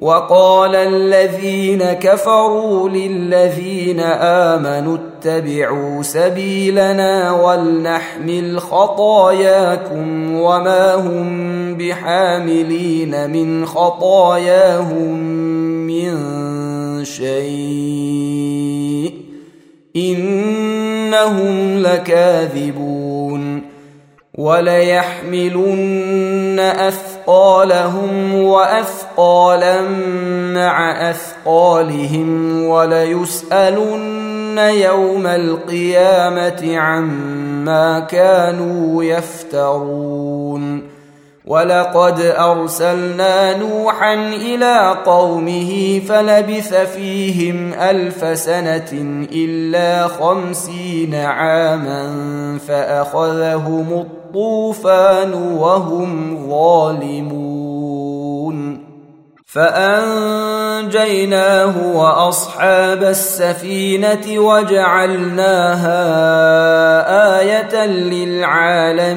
وقال الذين كفروا للذين آمنوا اتبعوا سبيلنا ولنحمل خطاياكم وما هم بحاملين من خطاياهم من شيء إنهم لكاذبون وليحملن أثقالهم وأثقالا مع أثقالهم وليسألن يوم القيامة عما كانوا يفترون. ولقد أرسلنا نوحا إلى قومه فلبث فيهم ألف سنة إلا خمسين عاما فأخذهم الطوفان وهم ظالمون. فأنجيناه وأصحاب السفينة وجعلناها آية للعالمين.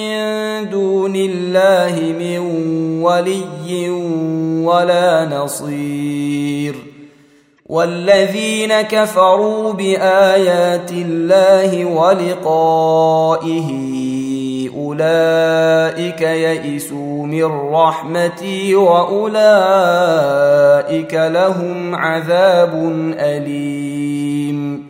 من دون الله من ولي ولا نصير. والذين كفروا بآيات الله ولقائه أولئك يئسوا من رحمتي وأولئك لهم عذاب أليم.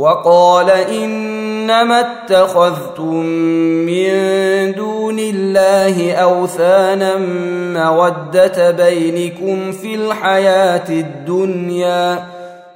وقال إنما اتخذتم من دون الله أوثانا مودة بينكم في الحياة الدنيا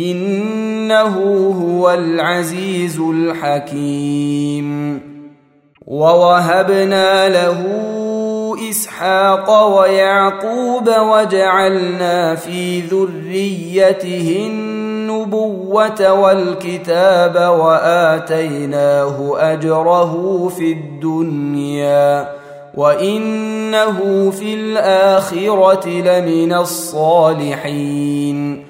إنه هو العزيز الحكيم. ووهبنا له إسحاق ويعقوب وجعلنا في ذريته النبوة والكتاب وآتيناه أجره في الدنيا وإنه في الآخرة لمن الصالحين.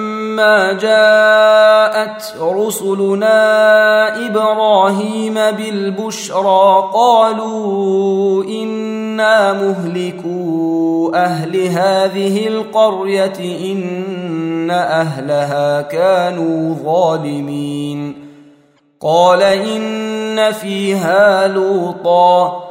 جاءت رسلنا إبراهيم بالبشرى قالوا أنا مهلكو أهل هذه القريه ان اهلها كانوا ظالمين قال ان فيها لوطا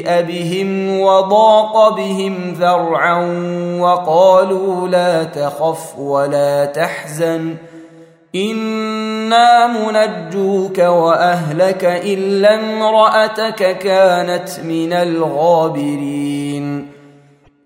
سيء بهم وضاق بهم ذرعا وقالوا لا تخف ولا تحزن أنا منجوك واهلك الا امراتك كانت من الغابرين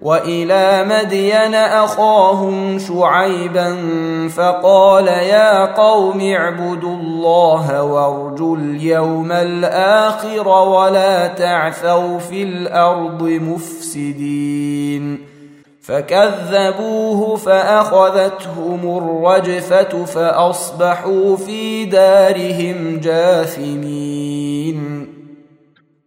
وإلى مدين أخاهم شعيبا فقال يا قوم اعبدوا الله وارجوا اليوم الآخر ولا تعثوا في الأرض مفسدين. فكذبوه فأخذتهم الرجفة فأصبحوا في دارهم جاثمين.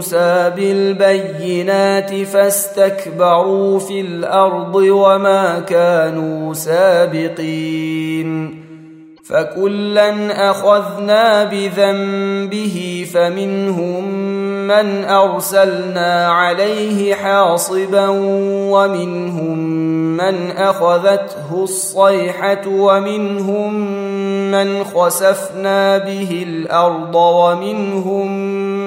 موسى بالبينات فاستكبروا في الأرض وما كانوا سابقين. فكلا أخذنا بذنبه فمنهم من أرسلنا عليه حاصبا ومنهم من أخذته الصيحة ومنهم من خسفنا به الأرض ومنهم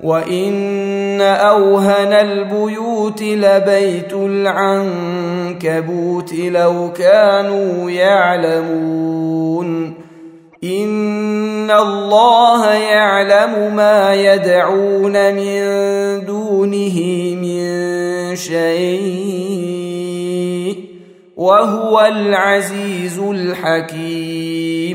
وان اوهن البيوت لبيت العنكبوت لو كانوا يعلمون ان الله يعلم ما يدعون من دونه من شيء وهو العزيز الحكيم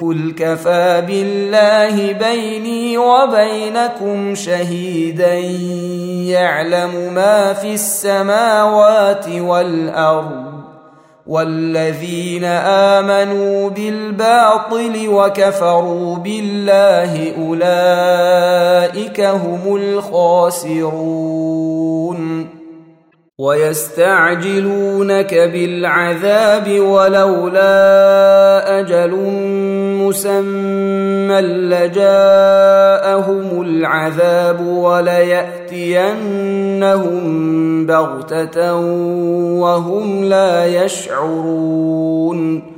قل كفى بالله بيني وبينكم شهيدا يعلم ما في السماوات والأرض والذين آمنوا بالباطل وكفروا بالله أولئك هم الخاسرون ويستعجلونك بالعذاب ولولا أجل مسمى لجاءهم العذاب وليأتينهم بغتة وهم لا يشعرون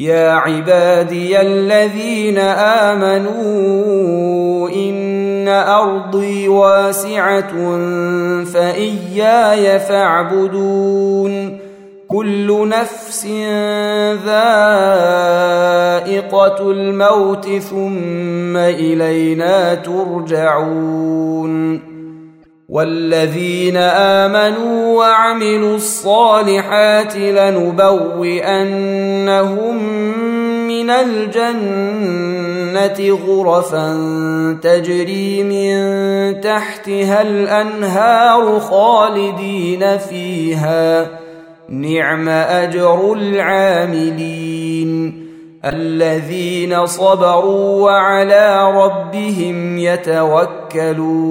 يا عبادي الذين امنوا ان ارضي واسعه فاياي فاعبدون كل نفس ذائقه الموت ثم الينا ترجعون والذين آمنوا وعملوا الصالحات لنبوئنهم من الجنة غرفا تجري من تحتها الأنهار خالدين فيها. نعم أجر العاملين. الذين صبروا وعلى ربهم يتوكلون.